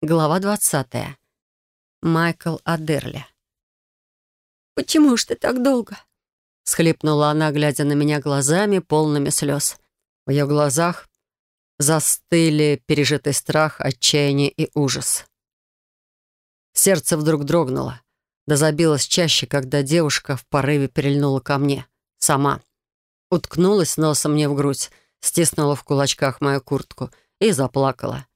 Глава двадцатая. Майкл Адерли. «Почему ж ты так долго?» — схлипнула она, глядя на меня глазами, полными слез. В ее глазах застыли пережитый страх, отчаяние и ужас. Сердце вдруг дрогнуло, да забилось чаще, когда девушка в порыве перельнула ко мне. Сама. Уткнулась носом мне в грудь, стиснула в кулачках мою куртку и заплакала.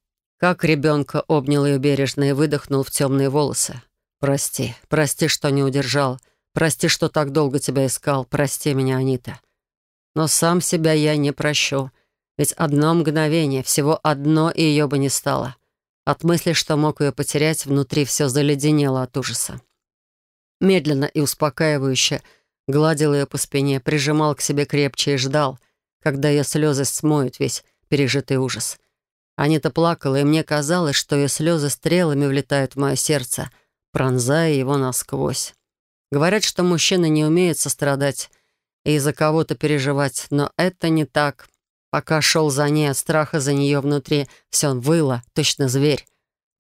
Как ребенка обнял ее бережно и выдохнул в темные волосы. «Прости, прости, что не удержал. Прости, что так долго тебя искал. Прости меня, Анита. Но сам себя я не прощу. Ведь одно мгновение, всего одно, и ее бы не стало. От мысли, что мог ее потерять, внутри все заледенело от ужаса. Медленно и успокаивающе гладил ее по спине, прижимал к себе крепче и ждал, когда ее слезы смоют весь пережитый ужас. Анита плакала, и мне казалось, что ее слезы стрелами влетают в мое сердце, пронзая его насквозь. Говорят, что мужчины не умеют сострадать и из-за кого-то переживать, но это не так. Пока шел за ней от страха за нее внутри, все выло, точно зверь.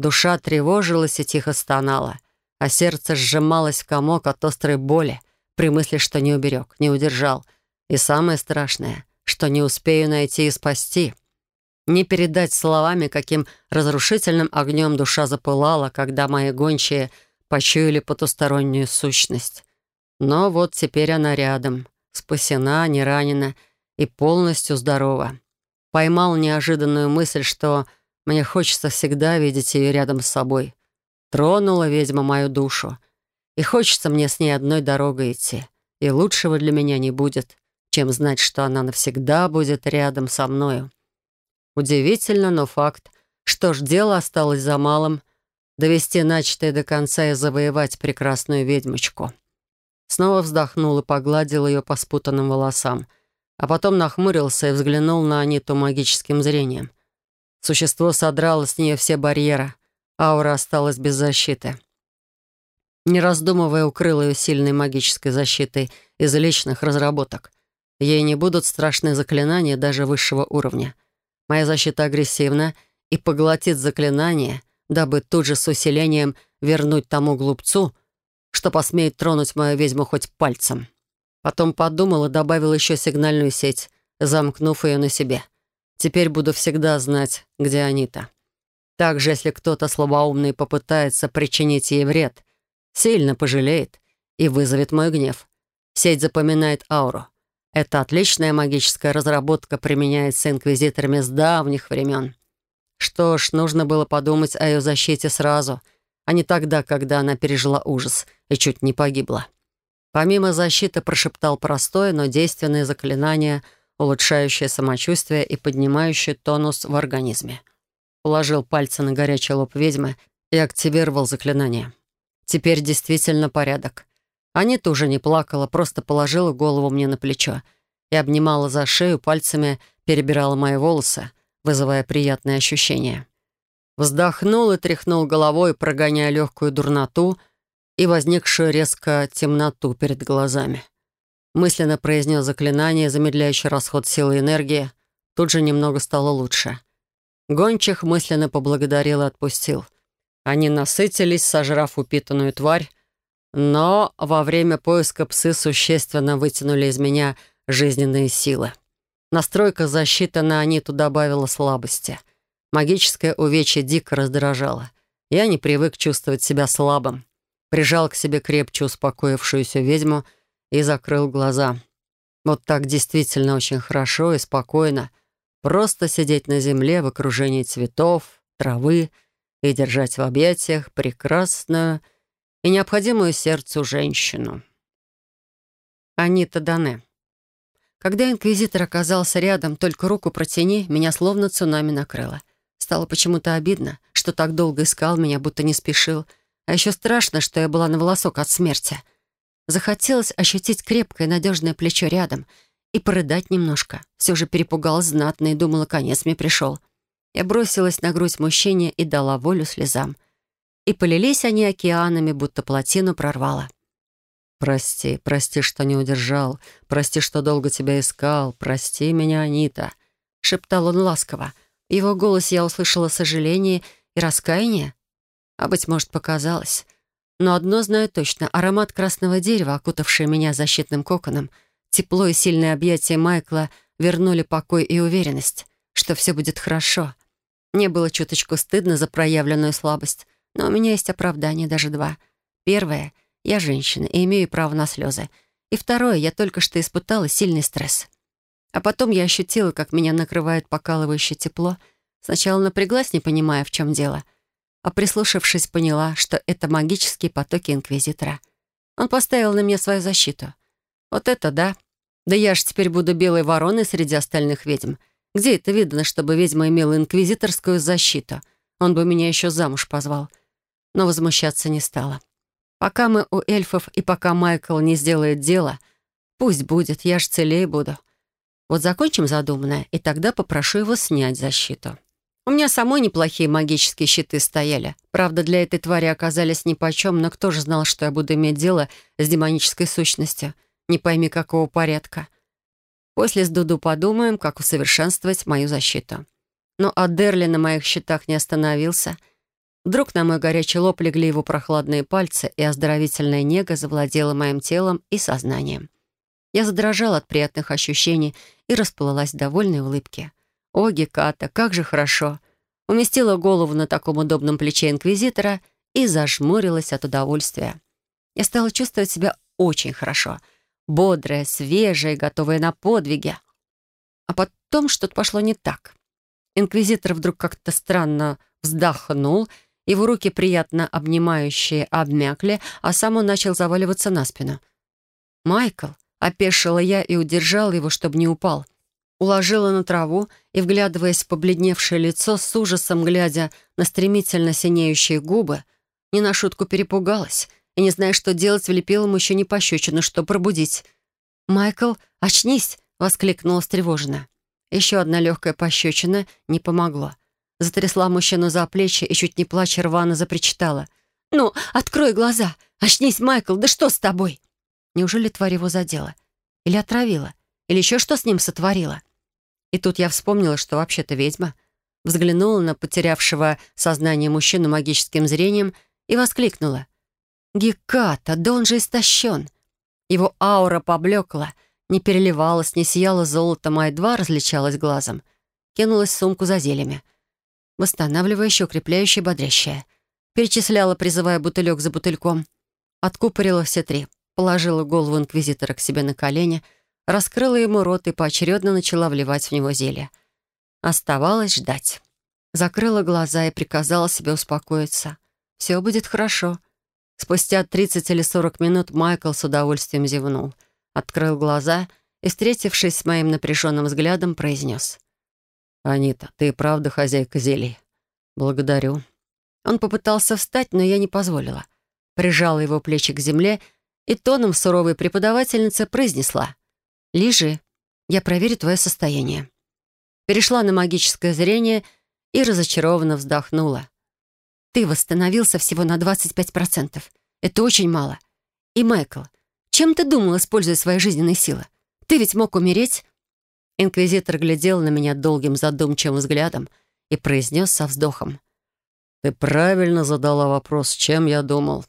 Душа тревожилась и тихо стонала, а сердце сжималось в комок от острой боли при мысли, что не уберег, не удержал. И самое страшное, что не успею найти и спасти — не передать словами, каким разрушительным огнем душа запылала, когда мои гончие почуяли потустороннюю сущность. Но вот теперь она рядом, спасена, не ранена и полностью здорова. Поймал неожиданную мысль, что мне хочется всегда видеть ее рядом с собой. Тронула ведьма мою душу. И хочется мне с ней одной дорогой идти. И лучшего для меня не будет, чем знать, что она навсегда будет рядом со мною. Удивительно, но факт. Что ж, дело осталось за малым — довести начатое до конца и завоевать прекрасную ведьмочку. Снова вздохнул и погладил ее по спутанным волосам, а потом нахмурился и взглянул на Аниту магическим зрением. Существо содрало с нее все барьеры, аура осталась без защиты. Не раздумывая, укрыл ее сильной магической защитой из личных разработок. Ей не будут страшные заклинания даже высшего уровня — Моя защита агрессивна и поглотит заклинание, дабы тут же с усилением вернуть тому глупцу, что посмеет тронуть мою ведьму хоть пальцем. Потом подумал и добавил еще сигнальную сеть, замкнув ее на себе. Теперь буду всегда знать, где Анита. Также, если кто-то слабоумный попытается причинить ей вред, сильно пожалеет и вызовет мой гнев. Сеть запоминает ауру. Эта отличная магическая разработка применяется инквизиторами с давних времен. Что ж, нужно было подумать о ее защите сразу, а не тогда, когда она пережила ужас и чуть не погибла. Помимо защиты прошептал простое, но действенное заклинание, улучшающее самочувствие и поднимающее тонус в организме. Положил пальцы на горячий лоб ведьмы и активировал заклинание. Теперь действительно порядок. Анита уже не плакала, просто положила голову мне на плечо и обнимала за шею, пальцами перебирала мои волосы, вызывая приятные ощущения. Вздохнул и тряхнул головой, прогоняя легкую дурноту и возникшую резко темноту перед глазами. Мысленно произнес заклинание, замедляющее расход силы и энергии. Тут же немного стало лучше. Гончих мысленно поблагодарил и отпустил. Они насытились, сожрав упитанную тварь, но во время поиска псы существенно вытянули из меня жизненные силы. Настройка защиты на Аниту добавила слабости. Магическое увечье дико раздражало. Я не привык чувствовать себя слабым. Прижал к себе крепче успокоившуюся ведьму и закрыл глаза. Вот так действительно очень хорошо и спокойно. Просто сидеть на земле в окружении цветов, травы и держать в объятиях прекрасную и необходимую сердцу женщину. Анита Дане. Когда инквизитор оказался рядом, только руку протяни, меня словно цунами накрыло. Стало почему-то обидно, что так долго искал меня, будто не спешил. А еще страшно, что я была на волосок от смерти. Захотелось ощутить крепкое надежное плечо рядом и порыдать немножко. Все же перепугалась знатно и думала, конец мне пришел. Я бросилась на грудь мужчине и дала волю слезам и полились они океанами, будто плотину прорвало. «Прости, прости, что не удержал. Прости, что долго тебя искал. Прости меня, Анита», — шептал он ласково. В его голос я услышала сожаление и раскаяния? А, быть может, показалось. Но одно знаю точно — аромат красного дерева, окутавший меня защитным коконом, тепло и сильное объятие Майкла вернули покой и уверенность, что все будет хорошо. Мне было чуточку стыдно за проявленную слабость, но у меня есть оправдание, даже два. Первое — я женщина и имею право на слезы. И второе — я только что испытала сильный стресс. А потом я ощутила, как меня накрывает покалывающее тепло. Сначала напряглась, не понимая, в чем дело. А прислушавшись, поняла, что это магические потоки Инквизитора. Он поставил на меня свою защиту. Вот это да. Да я ж теперь буду белой вороной среди остальных ведьм. Где это видно, чтобы ведьма имела инквизиторскую защиту? Он бы меня еще замуж позвал. Но возмущаться не стала. Пока мы у эльфов и пока Майкл не сделает дело, пусть будет, я ж целее буду. Вот закончим задуманное, и тогда попрошу его снять защиту. У меня самой неплохие магические щиты стояли. Правда, для этой твари оказались нипочем, но кто же знал, что я буду иметь дело с демонической сущностью? Не пойми, какого порядка. После с Дуду подумаем, как усовершенствовать мою защиту. Но Адерли на моих щитах не остановился. Вдруг на мой горячий лоб легли его прохладные пальцы, и оздоровительная нега завладела моим телом и сознанием. Я задрожала от приятных ощущений и расплылась в довольной улыбке. «О, Геката, как же хорошо!» Уместила голову на таком удобном плече инквизитора и зажмурилась от удовольствия. Я стала чувствовать себя очень хорошо. Бодрая, свежая, готовая на подвиги. А потом что-то пошло не так. Инквизитор вдруг как-то странно вздохнул, его руки, приятно обнимающие, обмякли, а сам он начал заваливаться на спину. «Майкл!» Опешила я и удержала его, чтобы не упал. Уложила на траву и, вглядываясь в побледневшее лицо, с ужасом глядя на стремительно синеющие губы, не на шутку перепугалась и, не зная, что делать, влепила ему еще не пощечину, что пробудить. «Майкл, очнись!» — воскликнула встревоженно. Еще одна легкая пощечина не помогла. Затрясла мужчину за плечи и, чуть не плача, рвано запричитала. «Ну, открой глаза! Очнись, Майкл! Да что с тобой?» Неужели тварь его задела? Или отравила? Или еще что с ним сотворила? И тут я вспомнила, что вообще-то ведьма. Взглянула на потерявшего сознание мужчину магическим зрением и воскликнула. «Геката, да он же истощен!» Его аура поблекла, не переливалась, не сияла золотом, а едва различалась глазом. Кинулась в сумку за зельями. Восстанавливающее, укрепляющее, бодрящее. Перечисляла, призывая бутылек за бутыльком. Откупорила все три положила голову инквизитора к себе на колени, раскрыла ему рот и поочередно начала вливать в него зелье. Оставалось ждать. Закрыла глаза и приказала себе успокоиться. «Все будет хорошо». Спустя 30 или 40 минут Майкл с удовольствием зевнул, открыл глаза и, встретившись с моим напряженным взглядом, произнес. «Анита, ты и правда хозяйка зелий. Благодарю». Он попытался встать, но я не позволила. Прижала его плечи к земле и тоном суровой преподавательницы произнесла «Лежи, я проверю твое состояние». Перешла на магическое зрение и разочарованно вздохнула. «Ты восстановился всего на 25%. Это очень мало. И, Майкл, чем ты думал, используя свои жизненные силы? Ты ведь мог умереть?» Инквизитор глядел на меня долгим задумчивым взглядом и произнес со вздохом. «Ты правильно задала вопрос, чем я думал.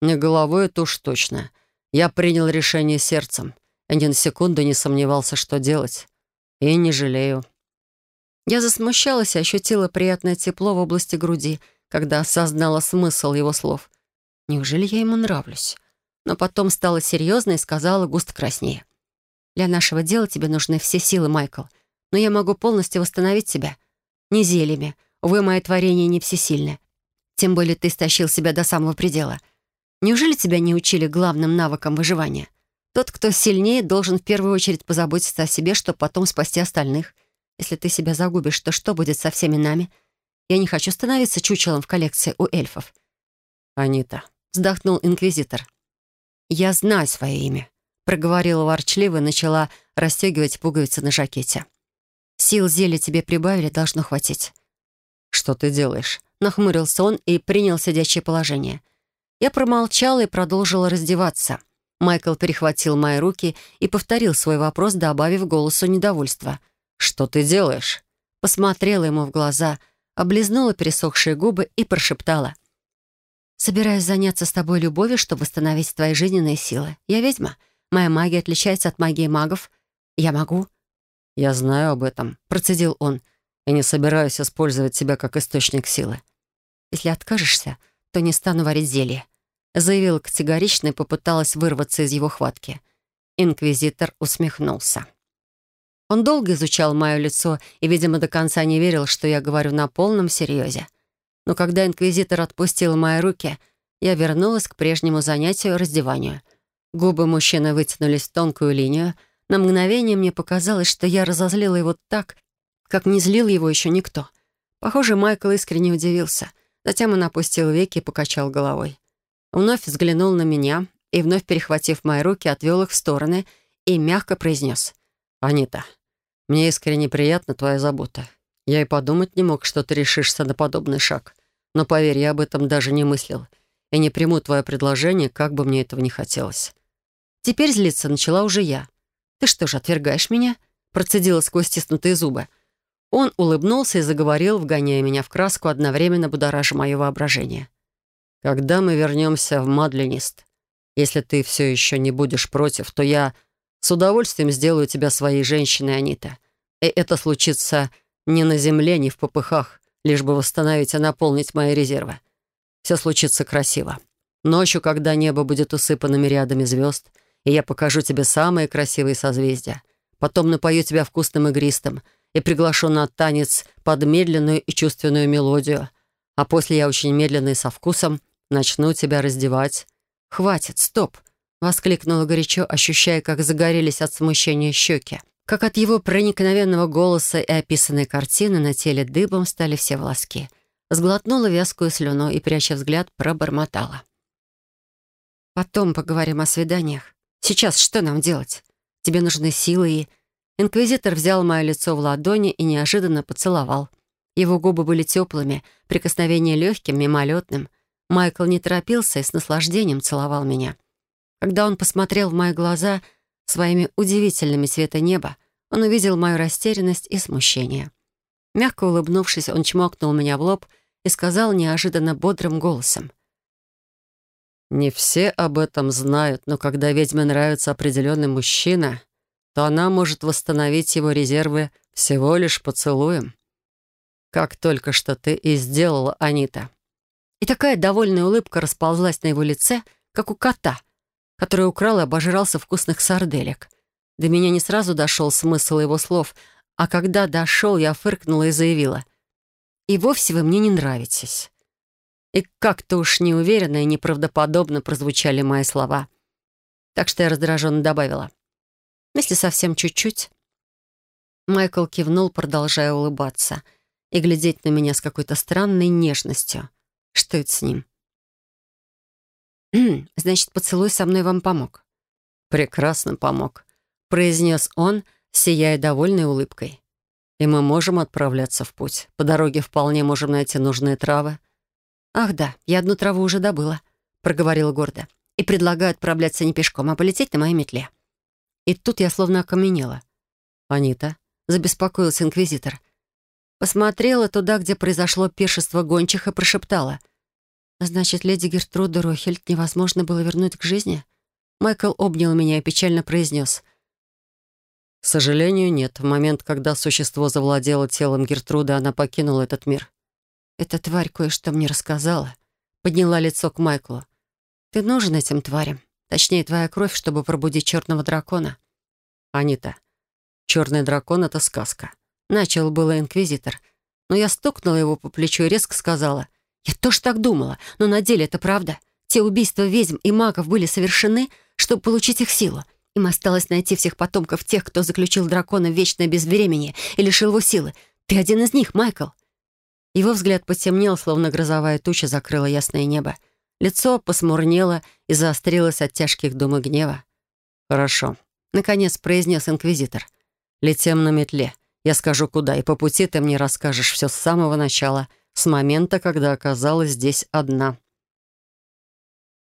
Не головой это уж точно. Я принял решение сердцем. Я ни на секунду не сомневался, что делать. И не жалею. Я засмущалась и ощутила приятное тепло в области груди, когда осознала смысл его слов. Неужели я ему нравлюсь? Но потом стала серьезной и сказала густо краснее. «Для нашего дела тебе нужны все силы, Майкл. Но я могу полностью восстановить тебя. Не зельями. Увы, мои творения не всесильны. Тем более ты стащил себя до самого предела. Неужели тебя не учили главным навыкам выживания? Тот, кто сильнее, должен в первую очередь позаботиться о себе, чтобы потом спасти остальных. Если ты себя загубишь, то что будет со всеми нами? Я не хочу становиться чучелом в коллекции у эльфов». «Анита», — вздохнул инквизитор. «Я знаю свое имя», — проговорила ворчливо и начала расстегивать пуговицы на жакете. «Сил зелья тебе прибавили, должно хватить». «Что ты делаешь?» — нахмурился он и принял сидячее положение — я промолчала и продолжила раздеваться. Майкл перехватил мои руки и повторил свой вопрос, добавив голосу недовольства. «Что ты делаешь?» Посмотрела ему в глаза, облизнула пересохшие губы и прошептала. «Собираюсь заняться с тобой любовью, чтобы восстановить твои жизненные силы. Я ведьма. Моя магия отличается от магии магов. Я могу». «Я знаю об этом», — процедил он. «И не собираюсь использовать тебя как источник силы». «Если откажешься, то не стану варить зелье», — заявила категорично и попыталась вырваться из его хватки. Инквизитор усмехнулся. Он долго изучал мое лицо и, видимо, до конца не верил, что я говорю на полном серьезе. Но когда инквизитор отпустил мои руки, я вернулась к прежнему занятию раздеванию. Губы мужчины вытянулись в тонкую линию. На мгновение мне показалось, что я разозлила его так, как не злил его еще никто. Похоже, Майкл искренне удивился. Затем он опустил веки и покачал головой. Вновь взглянул на меня и, вновь перехватив мои руки, отвел их в стороны и мягко произнес. «Анита, мне искренне приятна твоя забота. Я и подумать не мог, что ты решишься на подобный шаг. Но поверь, я об этом даже не мыслил. И не приму твое предложение, как бы мне этого не хотелось. Теперь злиться начала уже я. «Ты что же, отвергаешь меня?» Процедила сквозь стиснутые зубы. Он улыбнулся и заговорил, вгоняя меня в краску, одновременно будоража мое воображение. «Когда мы вернемся в Мадленист, если ты все еще не будешь против, то я с удовольствием сделаю тебя своей женщиной, Анита. И это случится не на земле, не в попыхах, лишь бы восстановить и наполнить мои резервы. Все случится красиво. Ночью, когда небо будет усыпано мириадами звезд, и я покажу тебе самые красивые созвездия. Потом напою тебя вкусным игристым и приглашу на танец под медленную и чувственную мелодию. А после я очень медленно и со вкусом начну тебя раздевать. Хватит, стоп. Воскликнула горячо, ощущая, как загорелись от смущения щеки. Как от его проникновенного голоса и описанной картины на теле дыбом стали все волоски. Сглотнула вязкую слюну и, пряча взгляд, пробормотала. «Потом поговорим о свиданиях. Сейчас что нам делать? Тебе нужны силы и...» Инквизитор взял мое лицо в ладони и неожиданно поцеловал. Его губы были теплыми, прикосновение легким, мимолетным. Майкл не торопился и с наслаждением целовал меня. Когда он посмотрел в мои глаза своими удивительными цвета неба, он увидел мою растерянность и смущение. Мягко улыбнувшись, он чмокнул меня в лоб и сказал неожиданно бодрым голосом. «Не все об этом знают, но когда ведьме нравится определенный мужчина, то она может восстановить его резервы всего лишь поцелуем. Как только что ты и сделала, Анита». И такая довольная улыбка расползлась на его лице, как у кота — который украл и обожрался вкусных сарделек. До меня не сразу дошел смысл его слов, а когда дошел, я фыркнула и заявила. «И вовсе вы мне не нравитесь». И как-то уж неуверенно и неправдоподобно прозвучали мои слова. Так что я раздраженно добавила. «Если совсем чуть-чуть». Майкл кивнул, продолжая улыбаться, и глядеть на меня с какой-то странной нежностью. Что это с ним? «Значит, поцелуй со мной вам помог?» «Прекрасно помог», — произнес он, сияя довольной улыбкой. «И мы можем отправляться в путь. По дороге вполне можем найти нужные травы». «Ах да, я одну траву уже добыла», — проговорила гордо. «И предлагаю отправляться не пешком, а полететь на моей метле». И тут я словно окаменела. «Анита?» — забеспокоился инквизитор. Посмотрела туда, где произошло пиршество гончих, и прошептала — Значит, леди Гертруду Рохельд невозможно было вернуть к жизни? Майкл обнял меня и печально произнес. «К сожалению, нет. В момент, когда существо завладело телом Гертруды, она покинула этот мир». «Эта тварь кое-что мне рассказала». Подняла лицо к Майклу. «Ты нужен этим тварям. Точнее, твоя кровь, чтобы пробудить черного дракона». «Анита, черный дракон — это сказка». Начал было инквизитор, но я стукнула его по плечу и резко сказала — я тоже так думала, но на деле это правда. Те убийства ведьм и магов были совершены, чтобы получить их силу. Им осталось найти всех потомков тех, кто заключил дракона в вечное безвременье и лишил его силы. Ты один из них, Майкл. Его взгляд потемнел, словно грозовая туча закрыла ясное небо. Лицо посмурнело и заострилось от тяжких дум и гнева. «Хорошо», — наконец произнес инквизитор. «Летим на метле. Я скажу, куда, и по пути ты мне расскажешь все с самого начала» с момента, когда оказалась здесь одна.